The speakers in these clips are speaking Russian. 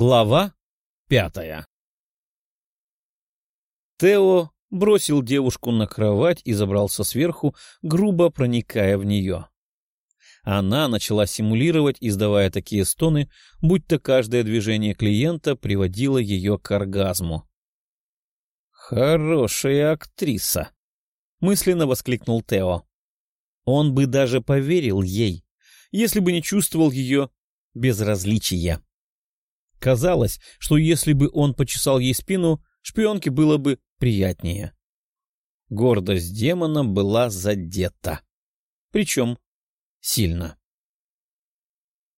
Глава пятая Тео бросил девушку на кровать и забрался сверху, грубо проникая в нее. Она начала симулировать, издавая такие стоны, будто каждое движение клиента приводило ее к оргазму. «Хорошая актриса!» — мысленно воскликнул Тео. Он бы даже поверил ей, если бы не чувствовал ее безразличия. Казалось, что если бы он почесал ей спину, шпионке было бы приятнее. Гордость демона была задета. Причем сильно.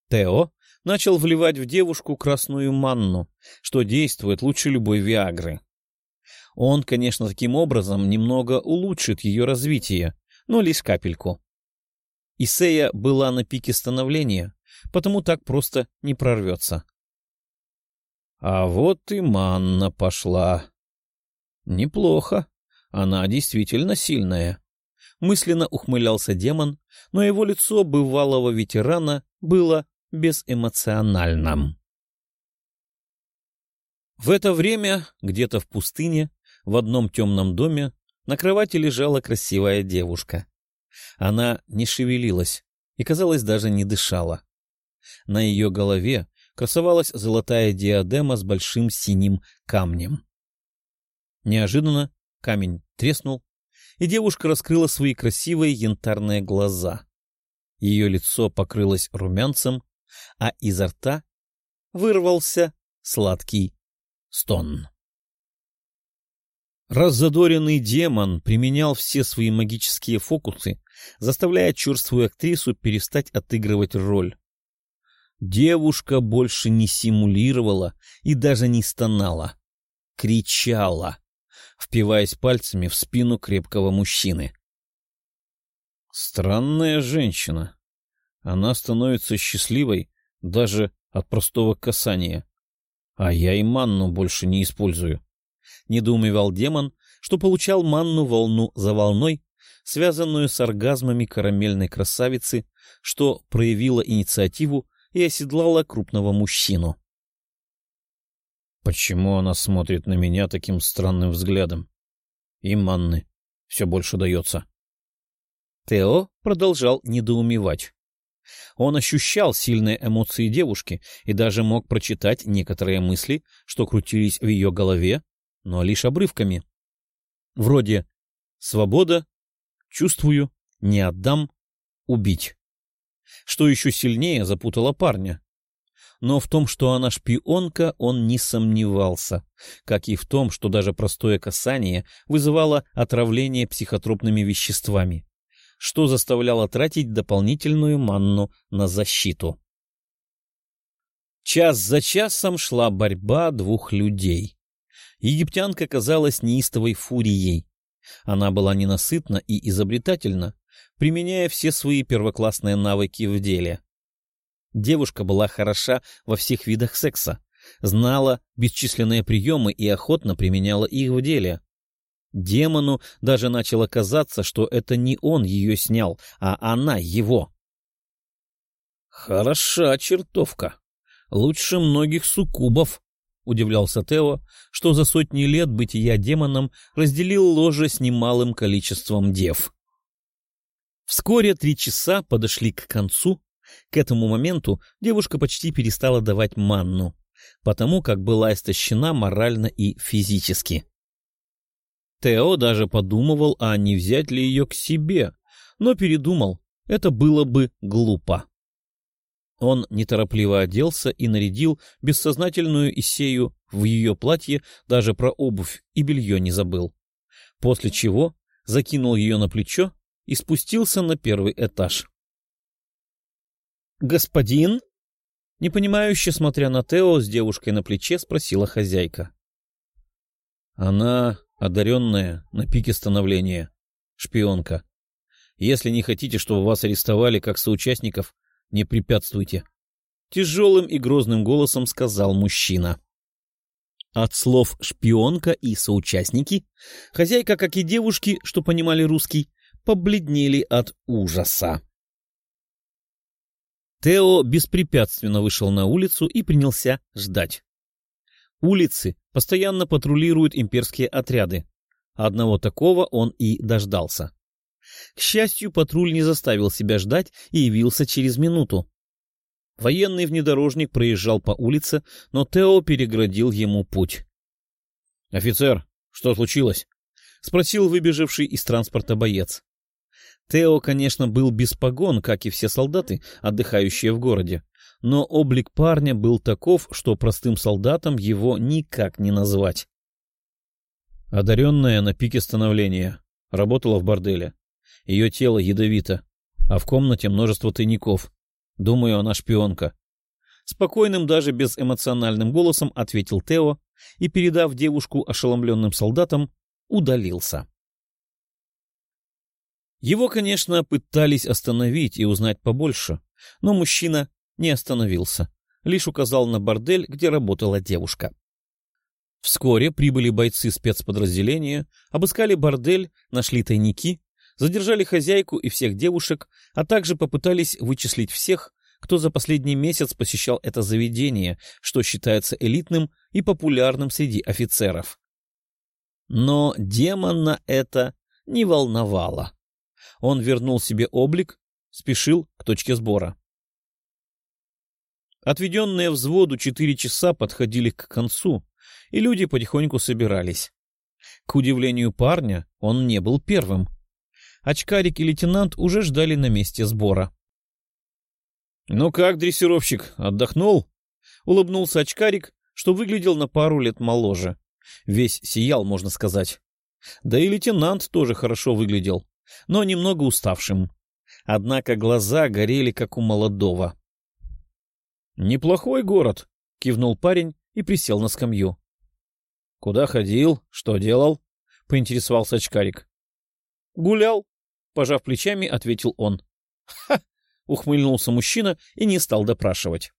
Тео начал вливать в девушку красную манну, что действует лучше любой виагры. Он, конечно, таким образом немного улучшит ее развитие, но лишь капельку. Исея была на пике становления, потому так просто не прорвется. А вот и манна пошла. Неплохо. Она действительно сильная. Мысленно ухмылялся демон, но его лицо бывалого ветерана было безэмоциональным. В это время, где-то в пустыне, в одном темном доме, на кровати лежала красивая девушка. Она не шевелилась и, казалось, даже не дышала. На ее голове красовалась золотая диадема с большим синим камнем. Неожиданно камень треснул, и девушка раскрыла свои красивые янтарные глаза. Ее лицо покрылось румянцем, а изо рта вырвался сладкий стон. Раззадоренный демон применял все свои магические фокусы, заставляя черствую актрису перестать отыгрывать роль. Девушка больше не симулировала и даже не стонала. Кричала, впиваясь пальцами в спину крепкого мужчины. Странная женщина. Она становится счастливой даже от простого касания. А я и манну больше не использую. Недоумевал демон, что получал манну волну за волной, связанную с оргазмами карамельной красавицы, что проявила инициативу и оседлала крупного мужчину. Почему она смотрит на меня таким странным взглядом? И манны все больше дается. Тео продолжал недоумевать. Он ощущал сильные эмоции девушки и даже мог прочитать некоторые мысли, что крутились в ее голове, но лишь обрывками. Вроде «свобода», «чувствую», «не отдам», «убить» что еще сильнее запутало парня. Но в том, что она шпионка, он не сомневался, как и в том, что даже простое касание вызывало отравление психотропными веществами, что заставляло тратить дополнительную манну на защиту. Час за часом шла борьба двух людей. Египтянка казалась неистовой фурией. Она была ненасытна и изобретательна, применяя все свои первоклассные навыки в деле. Девушка была хороша во всех видах секса, знала бесчисленные приемы и охотно применяла их в деле. Демону даже начало казаться, что это не он ее снял, а она его. «Хороша чертовка. Лучше многих суккубов», — удивлялся Тео, что за сотни лет бытия демоном разделил ложе с немалым количеством дев. Вскоре три часа подошли к концу. К этому моменту девушка почти перестала давать манну, потому как была истощена морально и физически. Тео даже подумывал, а не взять ли ее к себе, но передумал, это было бы глупо. Он неторопливо оделся и нарядил бессознательную Исею в ее платье, даже про обувь и белье не забыл. После чего закинул ее на плечо и спустился на первый этаж. «Господин?» Непонимающе, смотря на Тео, с девушкой на плече, спросила хозяйка. «Она одаренная, на пике становления, шпионка. Если не хотите, чтобы вас арестовали как соучастников, не препятствуйте». Тяжелым и грозным голосом сказал мужчина. От слов «шпионка» и «соучастники» хозяйка, как и девушки, что понимали русский, побледнели от ужаса. Тео беспрепятственно вышел на улицу и принялся ждать. Улицы постоянно патрулируют имперские отряды. Одного такого он и дождался. К счастью, патруль не заставил себя ждать и явился через минуту. Военный внедорожник проезжал по улице, но Тео переградил ему путь. — Офицер, что случилось? — спросил выбежавший из транспорта боец. Тео, конечно, был без погон, как и все солдаты, отдыхающие в городе, но облик парня был таков, что простым солдатом его никак не назвать. Одаренная на пике становления, работала в борделе. Ее тело ядовито, а в комнате множество тайников. Думаю, она шпионка. Спокойным, даже безэмоциональным голосом ответил Тео и, передав девушку ошеломленным солдатам, удалился. Его, конечно, пытались остановить и узнать побольше, но мужчина не остановился, лишь указал на бордель, где работала девушка. Вскоре прибыли бойцы спецподразделения, обыскали бордель, нашли тайники, задержали хозяйку и всех девушек, а также попытались вычислить всех, кто за последний месяц посещал это заведение, что считается элитным и популярным среди офицеров. Но демона это не волновало. Он вернул себе облик, спешил к точке сбора. Отведенные взводу четыре часа подходили к концу, и люди потихоньку собирались. К удивлению парня, он не был первым. Очкарик и лейтенант уже ждали на месте сбора. — Ну как, дрессировщик, отдохнул? — улыбнулся очкарик, что выглядел на пару лет моложе. Весь сиял, можно сказать. Да и лейтенант тоже хорошо выглядел, но немного уставшим. Однако глаза горели, как у молодого. «Неплохой город», — кивнул парень и присел на скамью. «Куда ходил? Что делал?» — поинтересовался очкарик. «Гулял», — пожав плечами, ответил он. «Ха!» — ухмыльнулся мужчина и не стал допрашивать.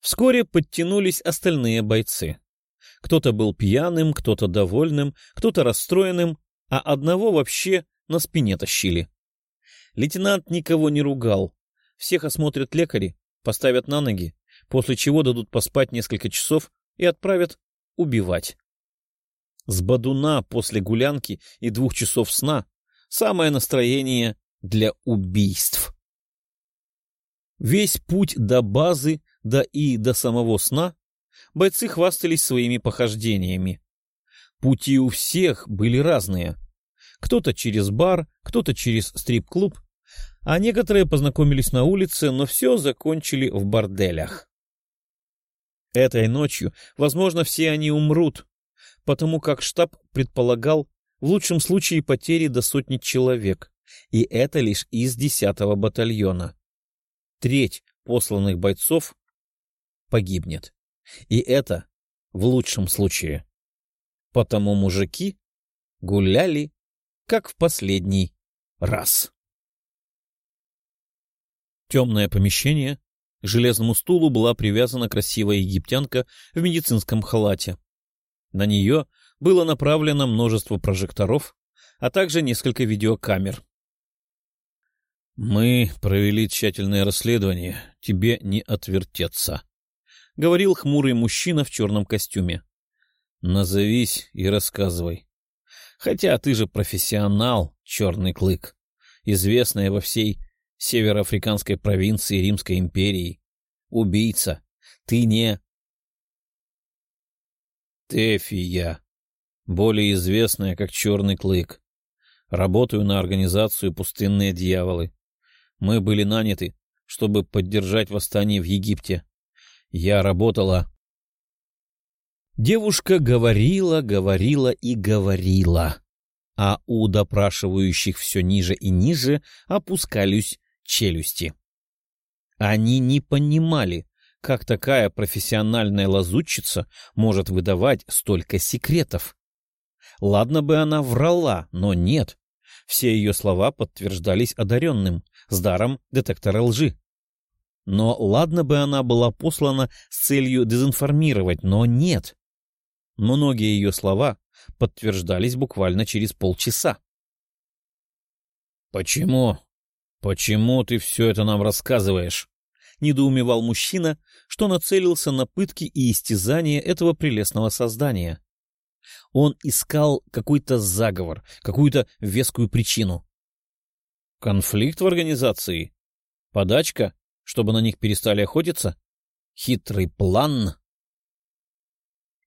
Вскоре подтянулись остальные бойцы. Кто-то был пьяным, кто-то довольным, кто-то расстроенным, а одного вообще на спине тащили. Лейтенант никого не ругал. Всех осмотрят лекари, поставят на ноги, после чего дадут поспать несколько часов и отправят убивать. С бадуна после гулянки и двух часов сна самое настроение для убийств. Весь путь до базы, да и до самого сна бойцы хвастались своими похождениями. Пути у всех были разные. Кто-то через бар, кто-то через стрип-клуб, а некоторые познакомились на улице, но все закончили в борделях. Этой ночью, возможно, все они умрут, потому как штаб предполагал в лучшем случае потери до сотни человек, и это лишь из десятого батальона. Треть посланных бойцов погибнет. И это в лучшем случае. Потому мужики гуляли, как в последний раз. Темное помещение. К железному стулу была привязана красивая египтянка в медицинском халате. На нее было направлено множество прожекторов, а также несколько видеокамер. «Мы провели тщательное расследование, тебе не отвертеться», — говорил хмурый мужчина в черном костюме. «Назовись и рассказывай. Хотя ты же профессионал, черный клык, известная во всей североафриканской провинции Римской империи. Убийца. Ты не... Тефия, более известная как Черный Клык. Работаю на организацию «Пустынные дьяволы». Мы были наняты, чтобы поддержать восстание в Египте. Я работала... Девушка говорила, говорила и говорила, а у допрашивающих все ниже и ниже опускались челюсти. Они не понимали, как такая профессиональная лазутчица может выдавать столько секретов. Ладно бы она врала, но нет. Все ее слова подтверждались одаренным, с даром детектора лжи. Но ладно бы она была послана с целью дезинформировать, но нет. Многие ее слова подтверждались буквально через полчаса. «Почему «Почему ты все это нам рассказываешь?» — недоумевал мужчина, что нацелился на пытки и истязания этого прелестного создания. Он искал какой-то заговор, какую-то вескую причину. Конфликт в организации? Подачка, чтобы на них перестали охотиться? Хитрый план?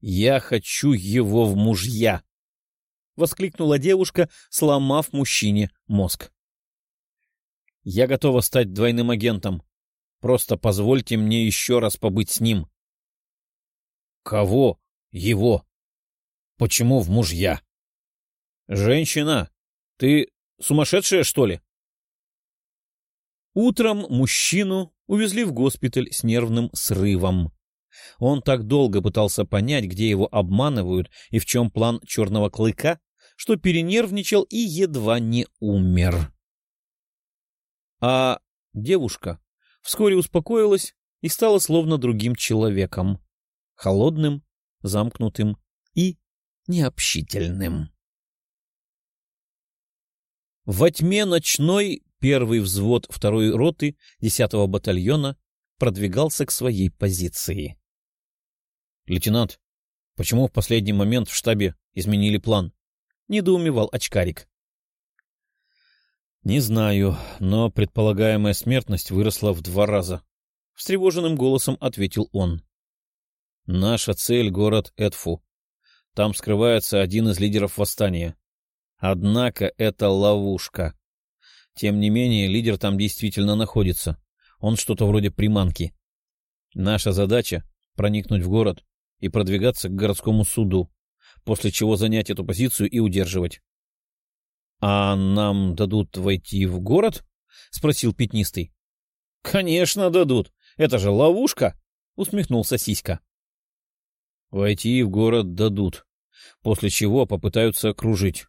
«Я хочу его в мужья!» — воскликнула девушка, сломав мужчине мозг. «Я готова стать двойным агентом. Просто позвольте мне еще раз побыть с ним». «Кого? Его? Почему в мужья?» «Женщина, ты сумасшедшая, что ли?» Утром мужчину увезли в госпиталь с нервным срывом. Он так долго пытался понять, где его обманывают и в чем план черного клыка, что перенервничал и едва не умер. А девушка вскоре успокоилась и стала словно другим человеком, холодным, замкнутым и необщительным. Во тьме ночной первый взвод второй роты 10-го батальона продвигался к своей позиции. — Лейтенант, почему в последний момент в штабе изменили план? — недоумевал очкарик. — Не знаю, но предполагаемая смертность выросла в два раза. — встревоженным голосом ответил он. — Наша цель — город Эдфу. Там скрывается один из лидеров восстания. Однако это ловушка. Тем не менее, лидер там действительно находится. Он что-то вроде приманки. Наша задача — проникнуть в город и продвигаться к городскому суду, после чего занять эту позицию и удерживать. — А нам дадут войти в город? — спросил Пятнистый. — Конечно, дадут. Это же ловушка! — усмехнулся Сиська. — Войти в город дадут, после чего попытаются окружить.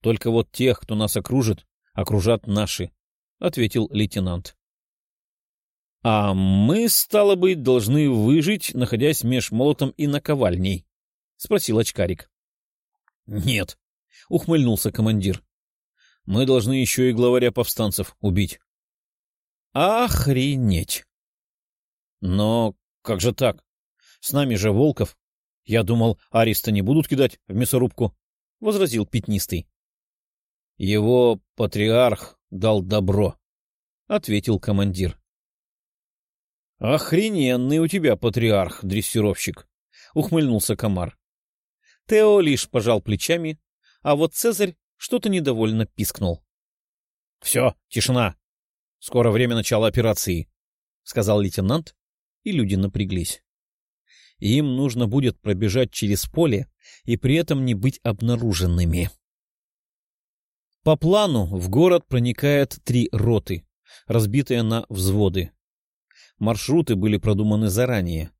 Только вот тех, кто нас окружит, окружат наши, — ответил лейтенант. — А мы, стало быть, должны выжить, находясь меж молотом и наковальней? — спросил очкарик. — Нет, — ухмыльнулся командир. — Мы должны еще и главаря повстанцев убить. — Охренеть! — Но как же так? С нами же Волков. Я думал, ареста не будут кидать в мясорубку, — возразил Пятнистый. — Его патриарх дал добро, — ответил командир. — Охрененный у тебя патриарх, дрессировщик! — ухмыльнулся комар. Тео лишь пожал плечами, а вот Цезарь что-то недовольно пискнул. — Все, тишина! Скоро время начала операции, — сказал лейтенант, и люди напряглись. Им нужно будет пробежать через поле и при этом не быть обнаруженными. По плану в город проникает три роты, разбитые на взводы. Маршруты были продуманы заранее.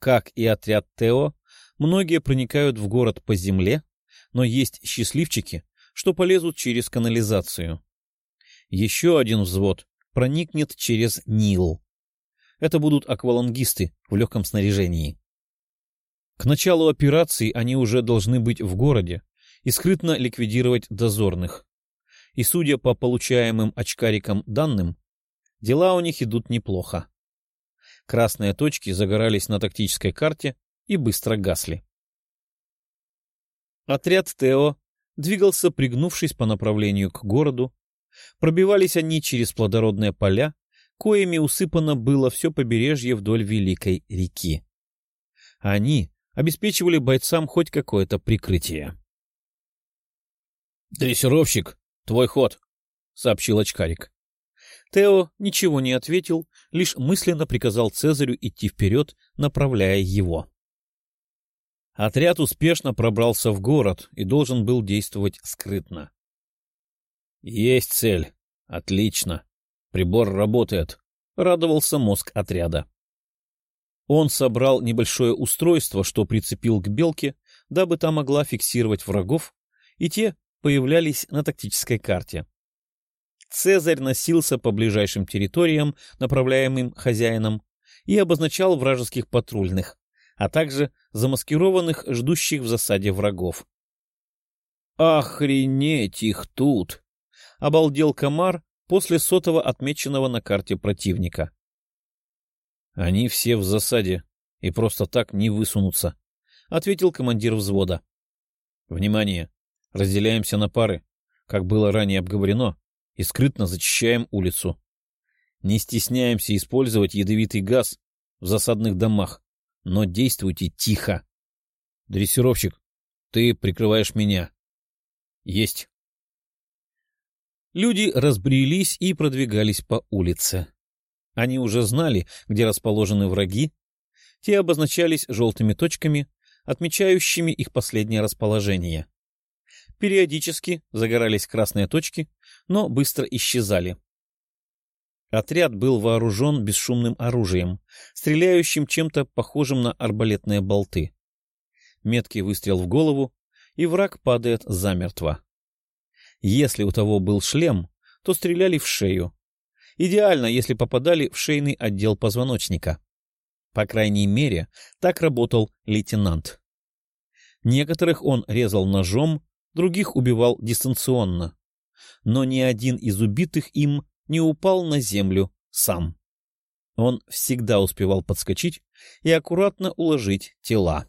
Как и отряд Тео, многие проникают в город по земле, но есть счастливчики, что полезут через канализацию. Еще один взвод проникнет через Нил. Это будут аквалангисты в легком снаряжении. К началу операции они уже должны быть в городе и скрытно ликвидировать дозорных. И судя по получаемым очкарикам данным, дела у них идут неплохо. Красные точки загорались на тактической карте и быстро гасли. Отряд Тео двигался, пригнувшись по направлению к городу. Пробивались они через плодородные поля, коими усыпано было все побережье вдоль Великой реки. Они обеспечивали бойцам хоть какое-то прикрытие. «Дрессировщик, твой ход», — сообщил очкарик. Тео ничего не ответил, лишь мысленно приказал Цезарю идти вперед, направляя его. Отряд успешно пробрался в город и должен был действовать скрытно. «Есть цель. Отлично. Прибор работает», — радовался мозг отряда. Он собрал небольшое устройство, что прицепил к белке, дабы та могла фиксировать врагов, и те появлялись на тактической карте. Цезарь носился по ближайшим территориям, направляемым хозяином, и обозначал вражеских патрульных, а также замаскированных, ждущих в засаде врагов. «Охренеть их тут!» — обалдел комар после сотого отмеченного на карте противника. Они все в засаде и просто так не высунутся, — ответил командир взвода. — Внимание! Разделяемся на пары, как было ранее обговорено, и скрытно зачищаем улицу. Не стесняемся использовать ядовитый газ в засадных домах, но действуйте тихо. Дрессировщик, ты прикрываешь меня. Есть. Люди разбрелись и продвигались по улице. Они уже знали, где расположены враги. Те обозначались желтыми точками, отмечающими их последнее расположение. Периодически загорались красные точки, но быстро исчезали. Отряд был вооружен бесшумным оружием, стреляющим чем-то похожим на арбалетные болты. Меткий выстрел в голову, и враг падает замертво. Если у того был шлем, то стреляли в шею. Идеально, если попадали в шейный отдел позвоночника. По крайней мере, так работал лейтенант. Некоторых он резал ножом, других убивал дистанционно. Но ни один из убитых им не упал на землю сам. Он всегда успевал подскочить и аккуратно уложить тела.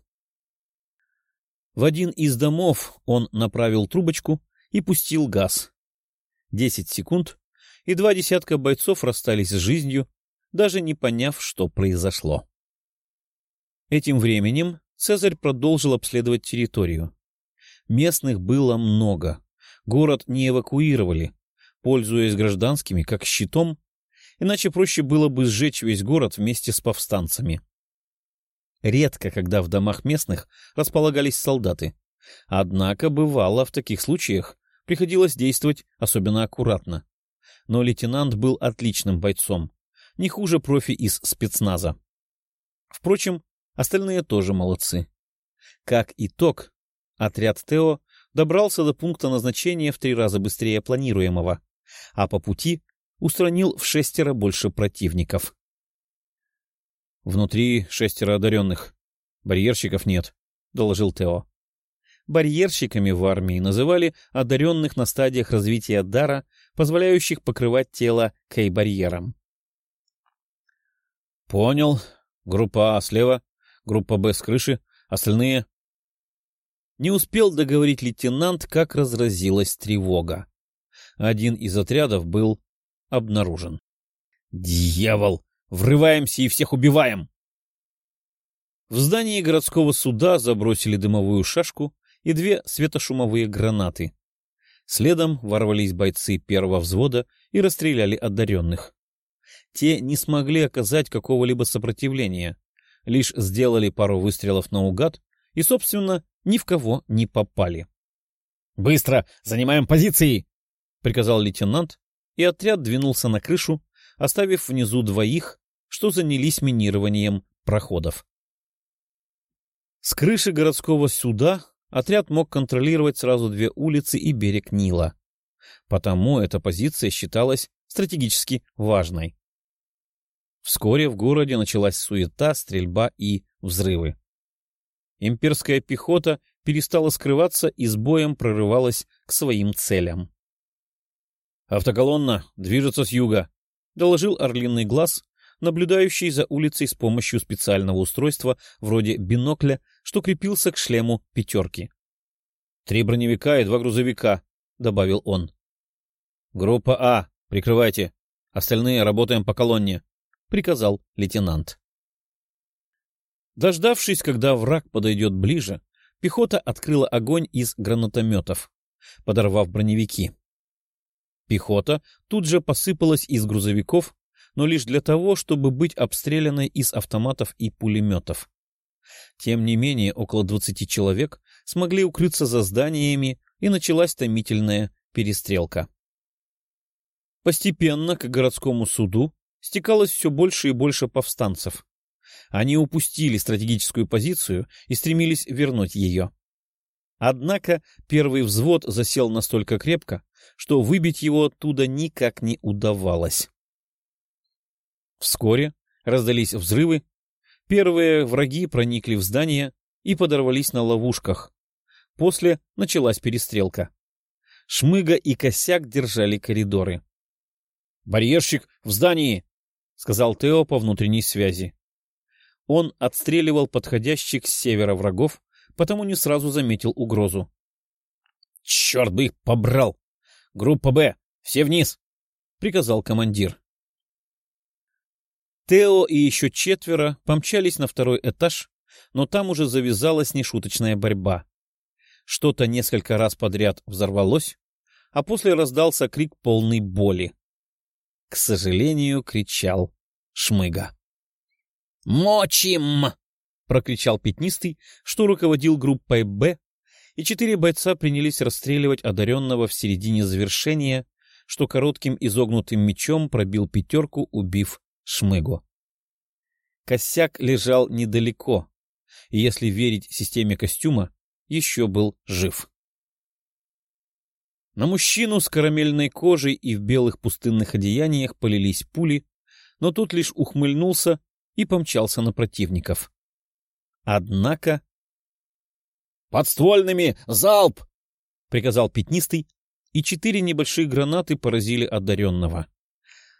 В один из домов он направил трубочку и пустил газ. Десять секунд, и два десятка бойцов расстались с жизнью, даже не поняв, что произошло. Этим временем Цезарь продолжил обследовать территорию. Местных было много. Город не эвакуировали, пользуясь гражданскими как щитом, иначе проще было бы сжечь весь город вместе с повстанцами. Редко, когда в домах местных располагались солдаты. Однако, бывало, в таких случаях приходилось действовать особенно аккуратно. Но лейтенант был отличным бойцом, не хуже профи из спецназа. Впрочем, остальные тоже молодцы. Как итог, отряд Тео добрался до пункта назначения в три раза быстрее планируемого а по пути устранил в шестеро больше противников. «Внутри шестеро одаренных. Барьерщиков нет», — доложил Тео. Барьерщиками в армии называли одаренных на стадиях развития дара, позволяющих покрывать тело кей-барьером. «Понял. Группа А слева, группа Б с крыши, остальные...» Не успел договорить лейтенант, как разразилась тревога один из отрядов был обнаружен. «Дьявол! Врываемся и всех убиваем!» В здании городского суда забросили дымовую шашку и две светошумовые гранаты. Следом ворвались бойцы первого взвода и расстреляли одаренных. Те не смогли оказать какого-либо сопротивления, лишь сделали пару выстрелов наугад и, собственно, ни в кого не попали. «Быстро! Занимаем позиции!» — приказал лейтенант, и отряд двинулся на крышу, оставив внизу двоих, что занялись минированием проходов. С крыши городского суда отряд мог контролировать сразу две улицы и берег Нила. Потому эта позиция считалась стратегически важной. Вскоре в городе началась суета, стрельба и взрывы. Имперская пехота перестала скрываться и с боем прорывалась к своим целям. «Автоколонна движется с юга», — доложил орлиный глаз, наблюдающий за улицей с помощью специального устройства вроде бинокля, что крепился к шлему пятерки. «Три броневика и два грузовика», — добавил он. «Группа А, прикрывайте. Остальные работаем по колонне», — приказал лейтенант. Дождавшись, когда враг подойдет ближе, пехота открыла огонь из гранатометов, подорвав броневики. Пехота тут же посыпалась из грузовиков, но лишь для того, чтобы быть обстрелянной из автоматов и пулеметов. Тем не менее, около двадцати человек смогли укрыться за зданиями, и началась томительная перестрелка. Постепенно к городскому суду стекалось все больше и больше повстанцев. Они упустили стратегическую позицию и стремились вернуть ее. Однако первый взвод засел настолько крепко, что выбить его оттуда никак не удавалось. Вскоре раздались взрывы, первые враги проникли в здание и подорвались на ловушках. После началась перестрелка. Шмыга и Косяк держали коридоры. — Барьерщик в здании! — сказал Тео по внутренней связи. Он отстреливал подходящих с севера врагов, потому не сразу заметил угрозу. — Черт бы их побрал! Группа «Б», все вниз! — приказал командир. Тео и еще четверо помчались на второй этаж, но там уже завязалась нешуточная борьба. Что-то несколько раз подряд взорвалось, а после раздался крик полной боли. К сожалению, кричал Шмыга. «Мочим!» — прокричал Пятнистый, что руководил группой «Б», и четыре бойца принялись расстреливать одаренного в середине завершения, что коротким изогнутым мечом пробил пятерку, убив Шмыгу. Косяк лежал недалеко, и, если верить системе костюма, еще был жив. На мужчину с карамельной кожей и в белых пустынных одеяниях полились пули, но тут лишь ухмыльнулся и помчался на противников. Однако... «Подствольными! Залп!» — приказал Пятнистый, и четыре небольшие гранаты поразили одаренного.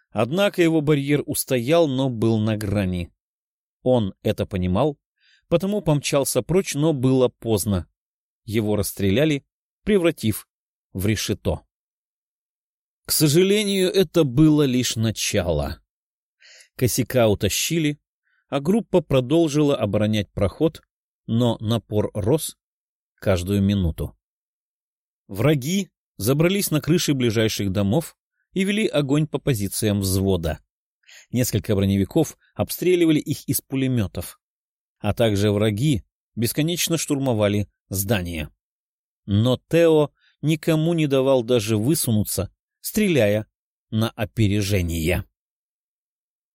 Однако его барьер устоял, но был на грани. Он это понимал, потому помчался прочь, но было поздно. Его расстреляли, превратив в решето. К сожалению, это было лишь начало. Косяка утащили, а группа продолжила оборонять проход, но напор рос каждую минуту. Враги забрались на крыши ближайших домов и вели огонь по позициям взвода. Несколько броневиков обстреливали их из пулеметов, а также враги бесконечно штурмовали здания. Но Тео никому не давал даже высунуться, стреляя на опережение.